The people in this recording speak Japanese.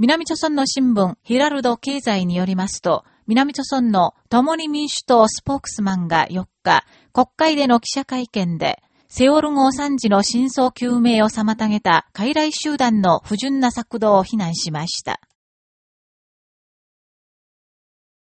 南朝村の新聞、ヒラルド経済によりますと、南朝村の共に民主党スポークスマンが4日、国会での記者会見で、セオル号惨事の真相究明を妨げた傀儡集団の不純な策動を非難しました。